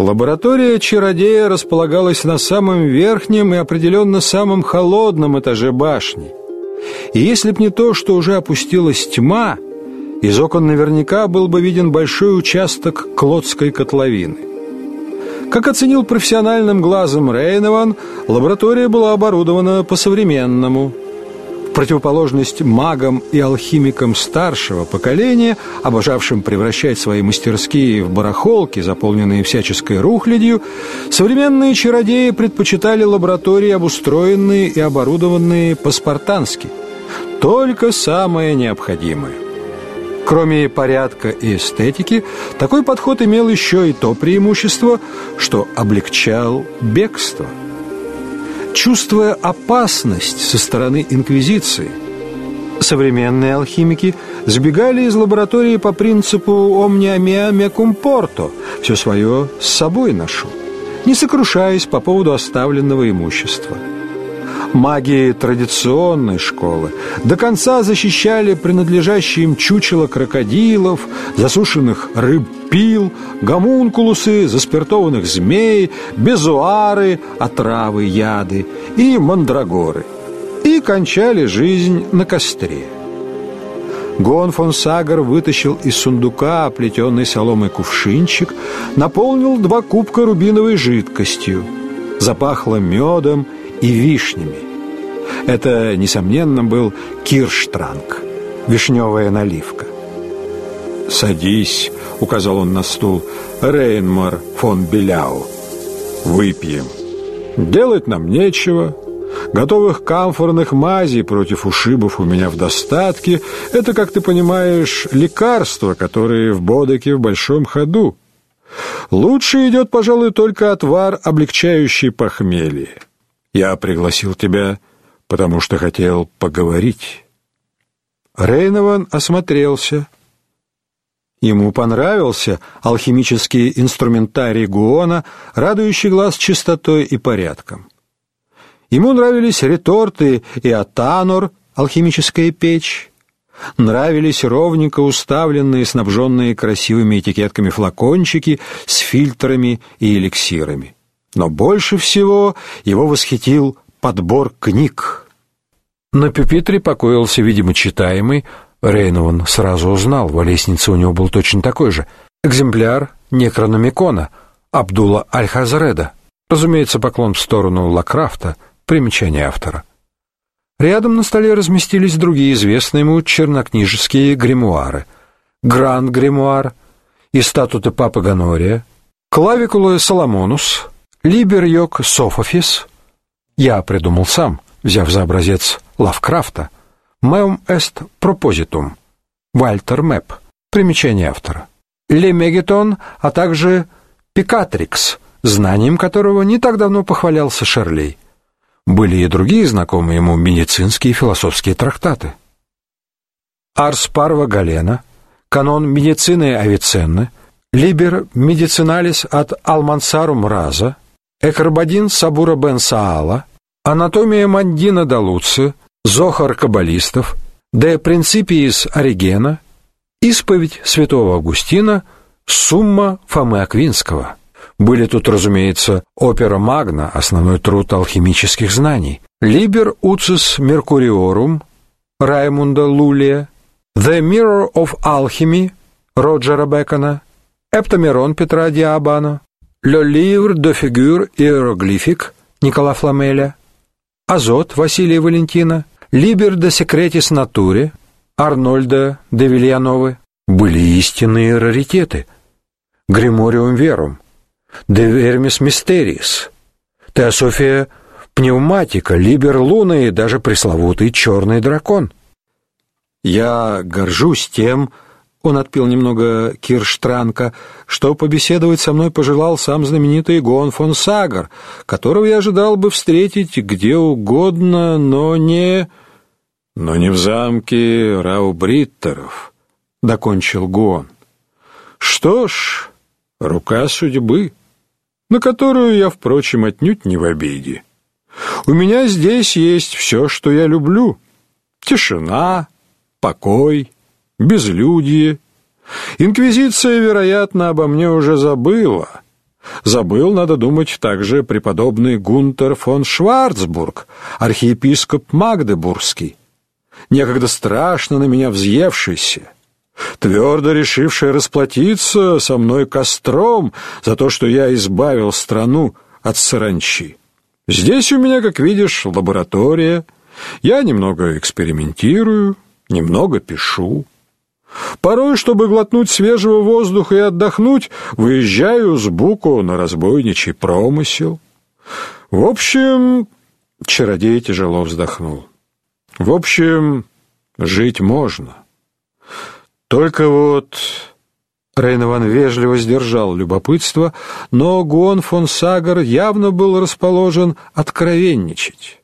Лаборатория чародея располагалась на самом верхнем и определенно самом холодном этаже башни. И если б не то, что уже опустилась тьма, из окон наверняка был бы виден большой участок Клодской котловины. Как оценил профессиональным глазом Рейнован, лаборатория была оборудована по-современному – противоположность магам и алхимикам старшего поколения, обожавшим превращать свои мастерские в барахолки, заполненные всяческой рухлядью, современные чародеи предпочитали лаборатории, обустроенные и оборудованные по-спартански. Только самое необходимое. Кроме порядка и эстетики, такой подход имел еще и то преимущество, что облегчал бегство – Чувствуя опасность со стороны инквизиции, современные алхимики сбегали из лаборатории по принципу «omnia mea mecum porto» – «все свое с собой ношу», не сокрушаясь по поводу оставленного имущества – Маги традиционной школы до конца защищали принадлежащие им чучело крокодилов, засушенных рыб-пил, гомункулусы, заспиртованных змей, безуары, отравы, яды и мандрагоры. И кончали жизнь на костре. Гон фон Сагар вытащил из сундука оплетенный соломой кувшинчик, наполнил два кубка рубиновой жидкостью. Запахло медом и вишнями. Это, несомненно, был кирштранг, вишневая наливка. «Садись», — указал он на стул, — «Рейнмар фон Беляу. Выпьем. Делать нам нечего. Готовых камфорных мазей против ушибов у меня в достатке. Это, как ты понимаешь, лекарства, которые в Бодеке в большом ходу. Лучше идет, пожалуй, только отвар, облегчающий похмелье. Я пригласил тебя, потому что хотел поговорить. Рейнован осмотрелся. Ему понравился алхимический инструментарий Гуона, радующий глаз чистотой и порядком. Ему нравились реторты и атанор, алхимическая печь. Нравились ровненько уставленные, снабженные красивыми этикетками флакончики с фильтрами и эликсирами. Но больше всего его восхитил подбор книг. На пюпитре покоился, видимо, читаемый, Рейнован сразу узнал, в лестнице у него был точно такой же, экземпляр Некрономикона Абдула Аль-Хазреда. Разумеется, поклон в сторону Лакрафта, примечание автора. Рядом на столе разместились другие известные ему чернокнижеские гримуары. Гранд-гримуар и статуты Папы Ганория, Клавикулы Соломонус, Либер Йок Софофис я придумал сам, взяв за образец Лавкрафта, Meum est propositum, Вальтер Мэп, примечание автора. Лемегетон, а также Пикатрикс, знанием которого не так давно похвалялся Шарлей. Были и другие знакомые ему медицинские и философские трактаты. Арс Парва Галена, канон медицины Авиценны, Либер медициналис от Алмансарум Раза, Экарбадин Сабура бен Саала, Анатомия Мандина да Луци, Зохар Каббалистов, De Principiis Оригена, Исповедь святого Августина, Сумма Фомы Аквинского. Были тут, разумеется, опера Магна, основной труд алхимических знаний, Liber Ucis Mercuriorum Раймунда Лулия, The Mirror of Alchemy Роджера Бекона, Эптомерон Петра Диабана, Le livre de figure иероглифик Никола Фламеля, Азот Василия Валентина, Liber de secretis натуре Арнольда де Вильяновы были истинные раритеты. Гримориум верум, De vermis mysteriis, Теософия пневматика, Либер Луна и даже пресловутый черный дракон. Я горжусь тем, он отпил немного кирштранка, что побеседовать со мной пожелал сам знаменитый Гон фон Сагар, которого я ожидал бы встретить где угодно, но не... но не в замке Раубриттеров, — докончил Гон. Что ж, рука судьбы, на которую я, впрочем, отнюдь не в обиде. У меня здесь есть все, что я люблю. Тишина, покой, безлюдье. Инквизиция, вероятно, обо мне уже забыла, Забыл, надо думать, также преподобный Гунтер фон Шварцбург, архиепископ Магдебургский, некогда страшно на меня взъевшийся, твердо решивший расплатиться со мной костром за то, что я избавил страну от саранчи. Здесь у меня, как видишь, лаборатория. Я немного экспериментирую, немного пишу. Порой, чтобы глотнуть свежего воздуха и отдохнуть, выезжаю с Буку на разбойничий промысел. В общем, чародей тяжело вздохнул. В общем, жить можно. Только вот Рейнован вежливо сдержал любопытство, но Гуон фон Сагар явно был расположен откровенничать.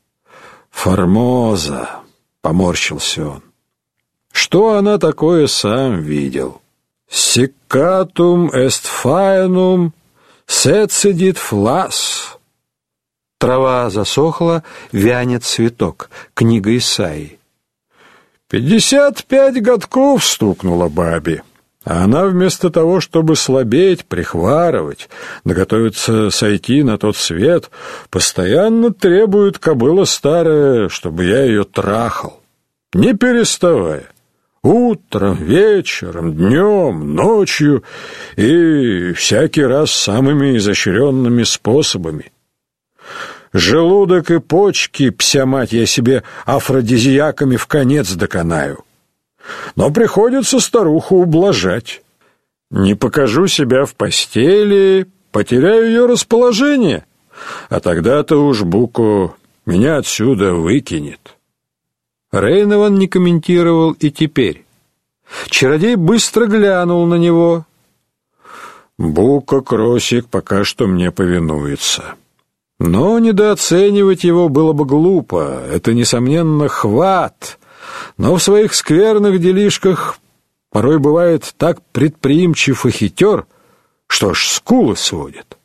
«Формоза!» — поморщился он. Что она такое сам видел? Секатум эст фаенум, сецидит флас. Трава засохла, вянет цветок. Книга Исаии. «Пятьдесят пять годков!» — стукнула бабе. А она вместо того, чтобы слабеть, прихварывать, наготовиться сойти на тот свет, постоянно требует кобыла старая, чтобы я ее трахал, не переставая. Утром, вечером, днем, ночью и всякий раз самыми изощренными способами. Желудок и почки, пся мать, я себе афродизиаками в конец доконаю. Но приходится старуху ублажать. Не покажу себя в постели, потеряю ее расположение, а тогда-то уж Буку меня отсюда выкинет». Рейнован не комментировал и теперь. Чародей быстро глянул на него. Бука Кросик пока что мне повинуется. Но недооценивать его было бы глупо. Это, несомненно, хват. Но в своих скверных делишках порой бывает так предприимчив и хитер, что аж скулы сводит.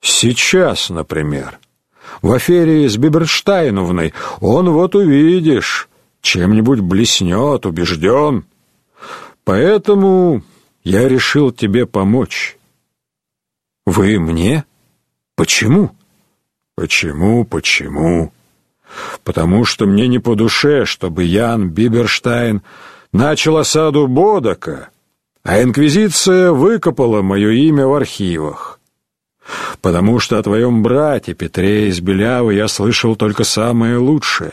Сейчас, например, в афере с Биберштайновной, он вот увидишь, чем-нибудь блеснет, убежден. Поэтому я решил тебе помочь. Вы мне? Почему? Почему, почему? Потому что мне не по душе, чтобы Ян Биберштайн начал осаду Бодока, а инквизиция выкопала мое имя в архивах потому что о твоем брате Петре из Белявы я слышал только самое лучшее,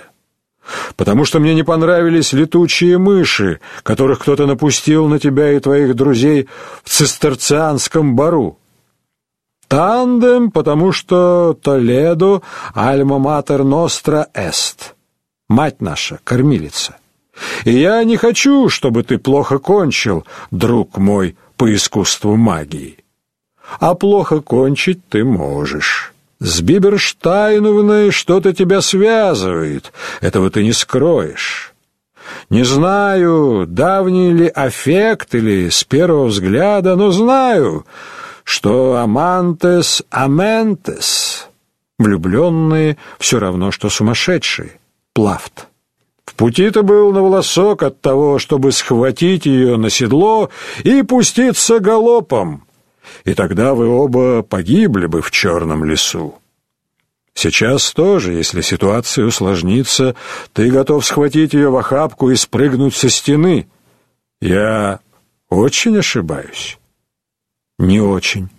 потому что мне не понравились летучие мыши, которых кто-то напустил на тебя и твоих друзей в цистерцианском бару. Тандем, потому что Толедо альма-матер ностра эст, мать наша, кормилица. И я не хочу, чтобы ты плохо кончил, друг мой, по искусству магии а плохо кончить ты можешь. С Биберштайновной что-то тебя связывает, этого ты не скроешь. Не знаю, давний ли аффект или с первого взгляда, но знаю, что амантес аментес, влюбленные все равно, что сумасшедшие, плавт. В пути ты был на волосок от того, чтобы схватить ее на седло и пуститься галопом, и тогда вы оба погибли бы в черном лесу. Сейчас тоже, если ситуация усложнится, ты готов схватить ее в охапку и спрыгнуть со стены. Я очень ошибаюсь? Не очень.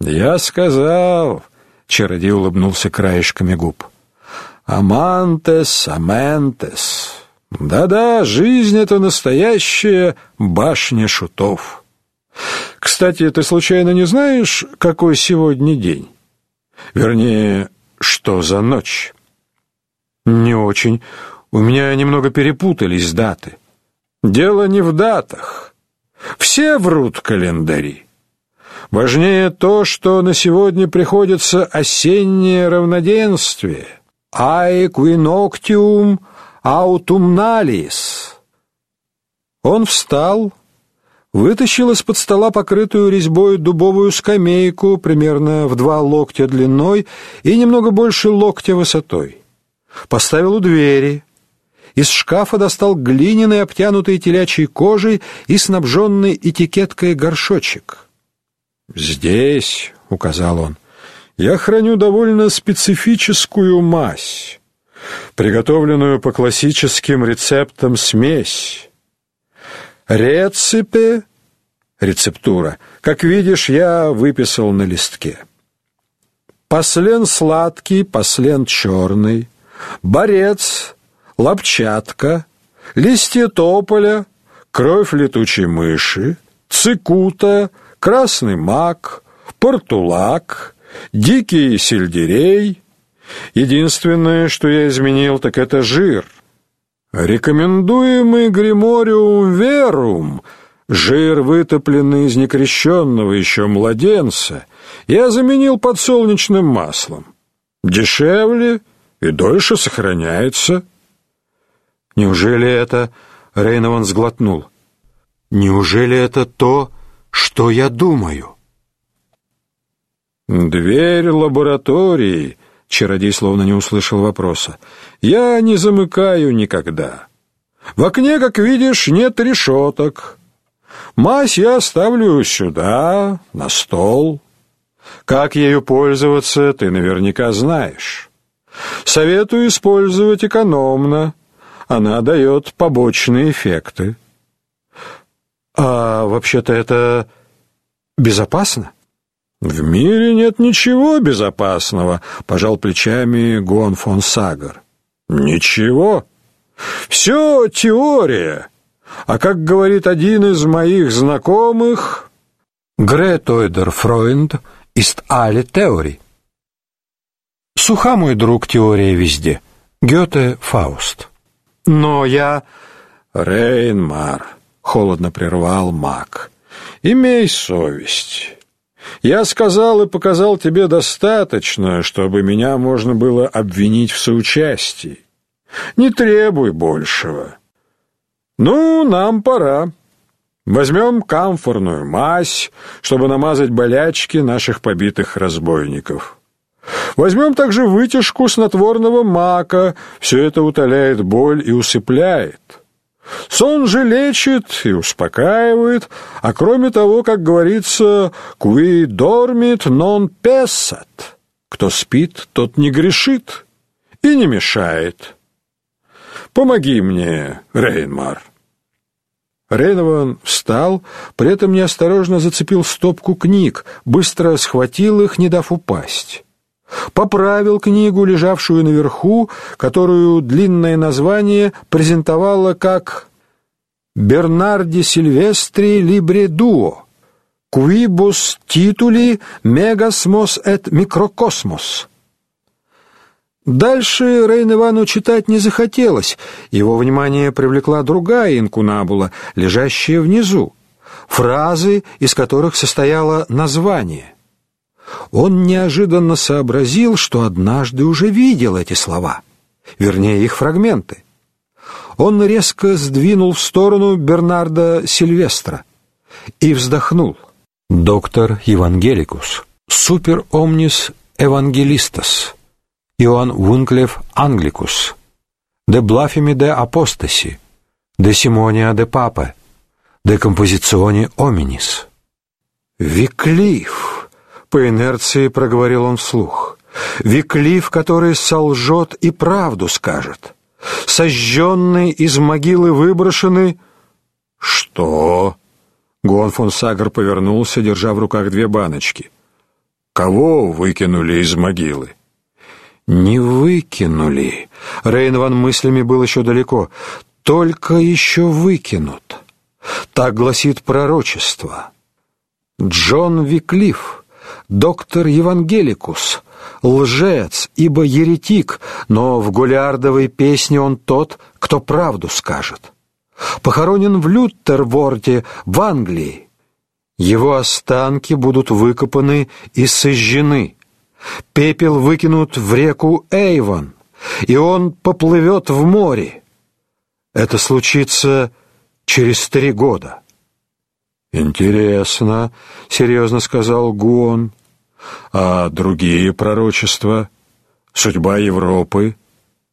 Я сказал, чародей улыбнулся краешками губ. Амантес, аментес. Да-да, жизнь — это настоящая башня шутов. Кстати, ты случайно не знаешь, какой сегодня день? Вернее, что за ночь? Не очень. У меня немного перепутались даты. Дело не в датах. Все врут календари. Важнее то, что на сегодня приходится осеннее равноденствие. Аэквиноктиум аутумналис. Он встал, вытащил из-под стола покрытую резьбой дубовую скамейку примерно в два локтя длиной и немного больше локтя высотой. Поставил у двери. Из шкафа достал глиняный, обтянутый телячьей кожей и снабженный этикеткой горшочек. «Здесь», — указал он, — «я храню довольно специфическую мазь, приготовленную по классическим рецептам смесь. Рецепе, рецептура, как видишь, я выписал на листке. Послен сладкий, послен черный, борец, лапчатка, листья тополя, кровь летучей мыши, цикута, красный мак, портулак, дикий сельдерей. Единственное, что я изменил, так это жир. Рекомендуемый гримориум верум, жир, вытопленный из некрещенного еще младенца, я заменил подсолнечным маслом. Дешевле и дольше сохраняется. Неужели это... Рейнован сглотнул. Неужели это то, что я думаю? Дверь лаборатории, чародей словно не услышал вопроса. Я не замыкаю никогда. В окне, как видишь, нет решеток. Мазь я ставлю сюда, на стол. Как ею пользоваться, ты наверняка знаешь. Советую использовать экономно. Она дает побочные эффекты. А вообще-то это безопасно? В мире нет ничего безопасного, пожал плечами Гон фон Сагар. Ничего. Все теория. А как говорит один из моих знакомых, Гретойдер Фройнд ist alle Theorie. Суха, мой друг, теория везде. Гёте, Фауст. Но я Рейнмар холодно прервал маг. Имей совесть. Я сказал и показал тебе достаточно, чтобы меня можно было обвинить в соучастии. Не требуй большего. Ну, нам пора. Возьмем камфорную мазь, чтобы намазать болячки наших побитых разбойников. Возьмем также вытяжку снотворного мака. Все это утоляет боль и усыпляет. Сон же лечит и успокаивает, а кроме того, как говорится, «Qui dormit non pesat» — «Кто спит, тот не грешит и не мешает». Помоги мне, Рейнмар. Рейнован встал, при этом неосторожно зацепил стопку книг, быстро схватил их, не дав упасть. Поправил книгу, лежавшую наверху, которую длинное название презентовало как «Бернарди Сильвестри Либре Дуо» «Quibus tituli megasmos et microcosmos» Дальше Рейн Ивану читать не захотелось. Его внимание привлекла другая инкунабула, лежащая внизу. Фразы, из которых состояло название. Он неожиданно сообразил, что однажды уже видел эти слова, вернее, их фрагменты. Он резко сдвинул в сторону Бернарда Сильвестра и вздохнул. «Доктор Евангеликус, супер омнис евангелистас». Иоанн Вунклев Англикус, де Блафими де Апостаси, де Симония де Папе, де Композиционе Оминис. «Виклиф!» — по инерции проговорил он вслух. «Виклиф, который солжет и правду скажет. Сожженный из могилы выброшенный...» «Что?» Гуан фон Сагар повернулся, держа в руках две баночки. «Кого выкинули из могилы?» Не выкинули. Рейнван мыслями был еще далеко. Только еще выкинут. Так гласит пророчество. Джон Виклиф, доктор Евангеликус, лжец, ибо еретик, но в гулиардовой песне он тот, кто правду скажет. Похоронен в Лютерворте в Англии. Его останки будут выкопаны и сожжены. Пепел выкинут в реку Эйвон, и он поплывет в море. Это случится через три года. «Интересно», — серьезно сказал Гуон. «А другие пророчества? Судьба Европы?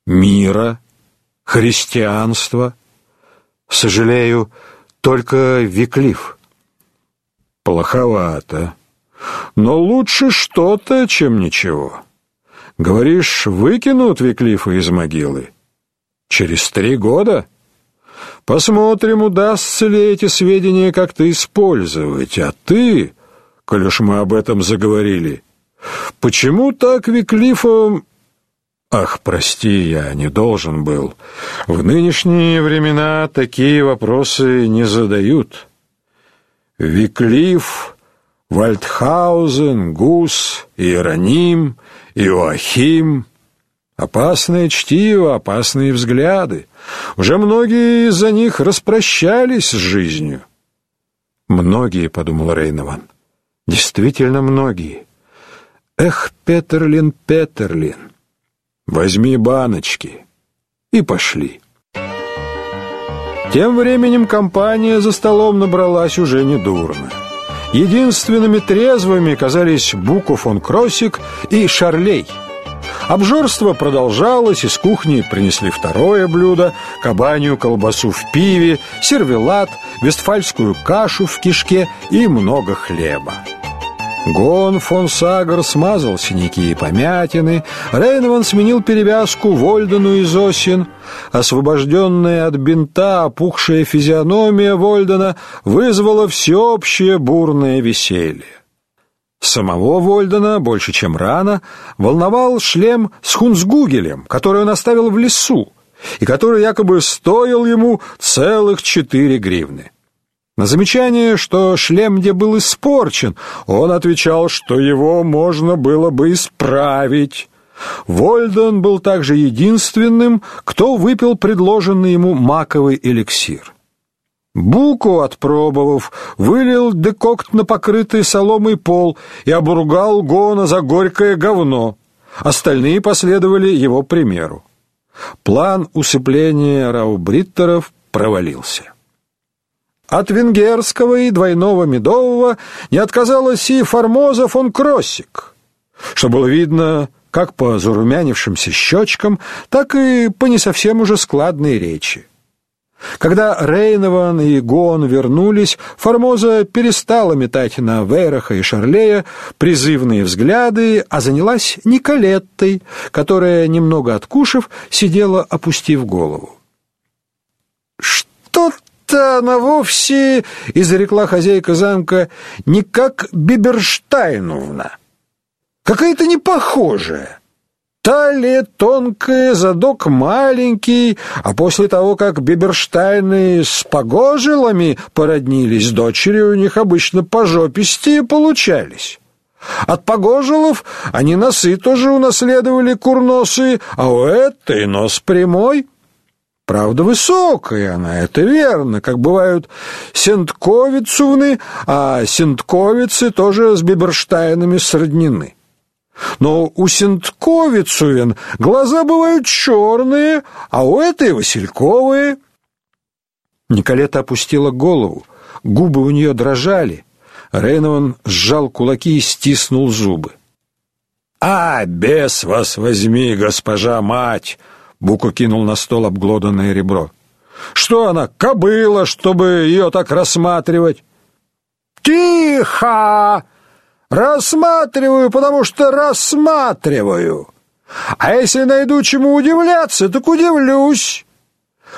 Мира? Христианства?» «Сожалею, только Виклиф». «Плоховато. Но лучше что-то, чем ничего. Говоришь, выкинут Виклифа из могилы? Через три года? Посмотрим, удастся ли эти сведения как-то использовать. А ты, коль уж мы об этом заговорили, почему так Виклифом Ах, прости, я не должен был. В нынешние времена такие вопросы не задают. Виклиф, Вальдхаузен, Гус, Иероним, Иоахим. Опасное чтиво, опасные взгляды. Уже многие из-за них распрощались с жизнью. Многие, подумал Рейнован. Действительно многие. Эх, Петерлин, Петерлин. Возьми баночки. И пошли. Тем временем компания за столом набралась уже недурно. Единственными трезвыми казались Буку фон Кроссик и Шарлей. Обжорство продолжалось, из кухни принесли второе блюдо, кабанью колбасу в пиве, сервелат, вестфальскую кашу в кишке и много хлеба. Гон фон Сагар смазал синяки и помятины, Рейнован сменил перевязку Вольдену из осин. Освобожденная от бинта опухшая физиономия Вольдена вызвала всеобщее бурное веселье. Самого Вольдена, больше чем рано, волновал шлем с хунцгугелем, который он оставил в лесу, и который якобы стоил ему целых четыре гривны. На замечание, что шлем где был испорчен, он отвечал, что его можно было бы исправить. Вольден был также единственным, кто выпил предложенный ему маковый эликсир. Буку, отпробовав, вылил декокт на покрытый соломой пол и обругал Гона за горькое говно. Остальные последовали его примеру. План усыпления раубриттеров провалился. От венгерского и двойного медового не отказалась и Формоза фон Кроссик, что было видно как по зарумянившимся щечкам, так и по не совсем уже складной речи. Когда Рейнован и Гон вернулись, Формоза перестала метать на Вейраха и Шарлея призывные взгляды, а занялась Николеттой, которая, немного откушав, сидела, опустив голову. «Что это она вовсе, — изрекла хозяйка замка, — не как Биберштайновна. Какая-то не похожая. Талия тонкая, задок маленький, а после того, как Биберштайны с погожилами породнились, дочери у них обычно пожопистее получались. От погожилов они носы тоже унаследовали курносые, а у этой нос прямой — Правда, высокая она, это верно, как бывают сентковицувны, а сентковицы тоже с биберштайнами сроднены. Но у сентковицувен глаза бывают черные, а у этой васильковые. Николета опустила голову, губы у нее дрожали. Рейнован сжал кулаки и стиснул зубы. «А, бес вас возьми, госпожа мать!» Буко кинул на стол обглоданное ребро. Что она, кобыла, чтобы ее так рассматривать? Тихо! Рассматриваю, потому что рассматриваю. А если найду чему удивляться, так удивлюсь.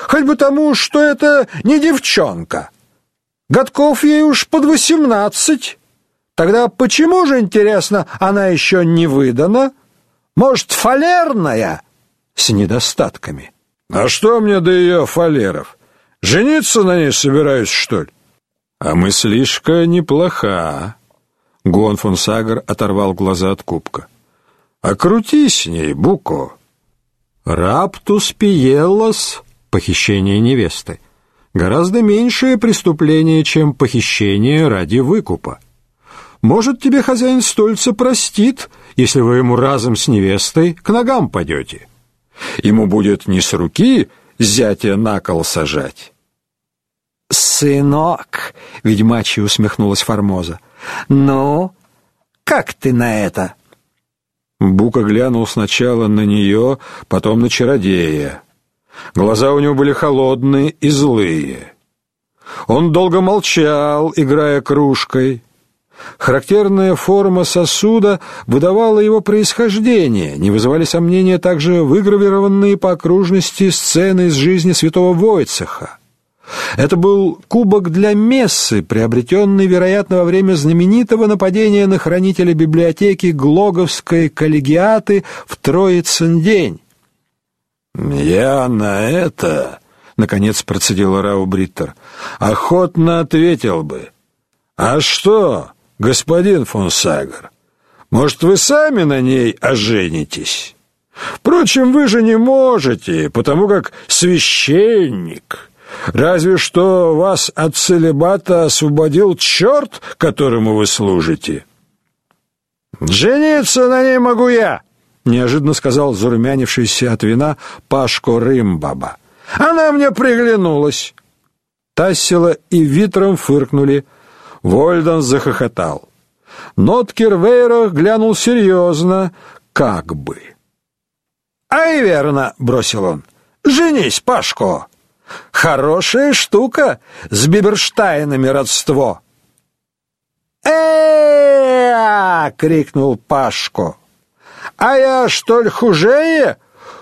Хоть бы тому, что это не девчонка. Годков ей уж под восемнадцать. Тогда почему же, интересно, она еще не выдана? Может, фалерная?» с недостатками. А что мне до ее фалеров? Жениться на ней собираюсь, что ли? А мыслишка неплоха. Гон фон Сагар оторвал глаза от кубка. А крути с ней, Буко. Раптус пиеллас, похищение невесты, гораздо меньшее преступление, чем похищение ради выкупа. Может, тебе хозяин стольца простит, если вы ему разом с невестой к ногам падете. Ему будет не с руки зятя на кол сажать. «Сынок!» — ведьмачья усмехнулась Формоза. «Ну, как ты на это?» Бука глянул сначала на нее, потом на чародея. Глаза у него были холодные и злые. Он долго молчал, играя кружкой. Характерная форма сосуда выдавала его происхождение, не вызывали сомнения также выгравированные по окружности сцены из жизни святого Войцеха. Это был кубок для мессы, приобретенный, вероятно, во время знаменитого нападения на хранителя библиотеки Глоговской коллегиаты в Троицын день. «Я на это...» — наконец процедил Рау Бриттер. «Охотно ответил бы. А что, господин фон Сагер, может, вы сами на ней оженитесь? Впрочем, вы же не можете, потому как священник. Разве что вас от целебата освободил черт, которому вы служите». «Жениться на ней могу я!» неожиданно сказал зарумянившийся от вина Пашко Рымбаба. Она мне приглянулась. Тассила и Витром фыркнули. Вольдан захохотал. Ноткер Вейрах глянул серьезно, как бы. «Ай, верно!» — бросил он. «Женись, Пашко! Хорошая штука с Биберштайнами родство!» «Э-э-э!» — крикнул Пашко. А я, что ли, хужее?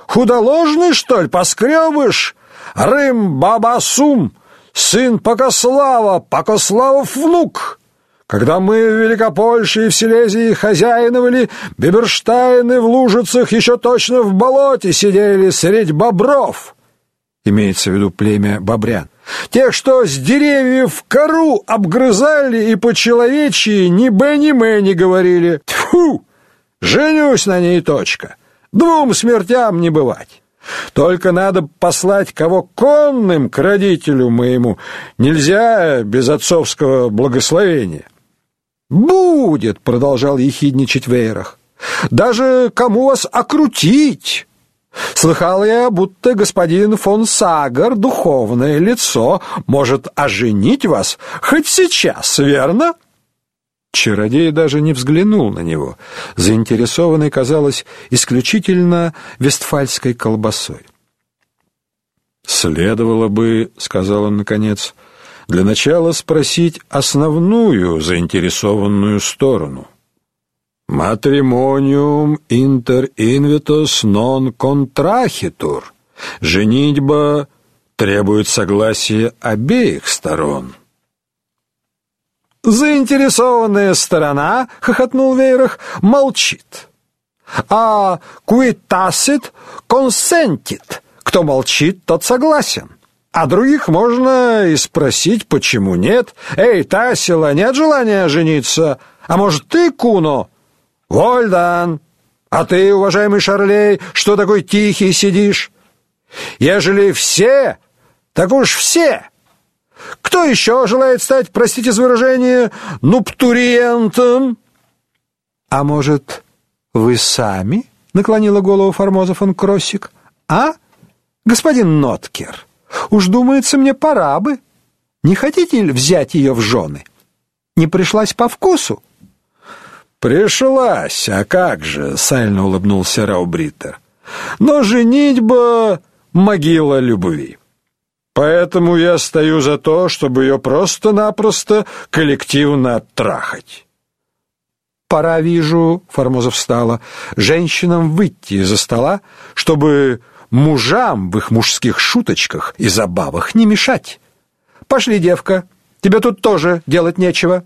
Худоложный, что ли, поскребыш? Рым Бабасум, сын Покослава, Покославов внук. Когда мы в Великопольше и в Силезии хозяиновали, Биберштайны в Лужицах еще точно в болоте сидели средь бобров. Имеется в виду племя бобрян. Тех, что с деревьев кору обгрызали и по-человечьи ни бе ни мэ не говорили. Тьфу! Женюсь на ней, точка. Двум смертям не бывать. Только надо послать кого конным к родителю моему. Нельзя без отцовского благословения. Будет, продолжал ехидничать Вейрах. Даже кому вас окрутить? Слыхал я, будто господин фон Сагар, духовное лицо, может оженить вас хоть сейчас, верно? Чародей даже не взглянул на него, заинтересованный, казалось, исключительно вестфальской колбасой. «Следовало бы, — сказал он наконец, — для начала спросить основную заинтересованную сторону. Матримониум интер инвитос нон контрахитур. Женитьба требует согласия обеих сторон». Заинтересованная сторона, хохотнул Вейрах, молчит. А куитасит консентит. Кто молчит, тот согласен. А других можно и спросить, почему нет. Эй, Тасила, нет желания жениться? А может, ты, Куно? Вольдан. А ты, уважаемый Шарлей, что такой тихий сидишь? Ежели все, так уж все. Кто еще желает стать, простите за выражение, нуптуриентом? А может, вы сами? наклонила голову Формоза фон Кроссик. А? Господин Ноткер, уж думается мне пора бы. Не хотите ли взять ее в жены? Не пришлась по вкусу? Пришлась, а как же, сально улыбнулся Раубриттер. Но женитьба могила любви. Поэтому я стою за то, чтобы ее просто-напросто коллективно оттрахать. Пора, вижу, Формоза встала, женщинам выйти из-за стола, чтобы мужам в их мужских шуточках и забавах не мешать. Пошли, девка, тебе тут тоже делать нечего.